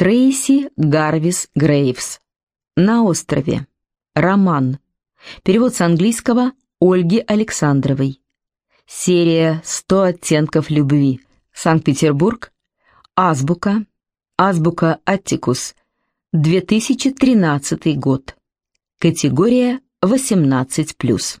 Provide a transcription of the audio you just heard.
Трейси Гарвис Грейвс. На острове. Роман. Перевод с английского Ольги Александровой. Серия «Сто оттенков любви». Санкт-Петербург. Азбука. Азбука Аттикус. 2013 год. Категория 18+.